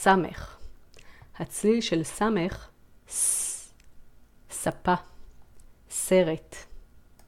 סמך. הצליל של סמך, ס, ספה, סרט.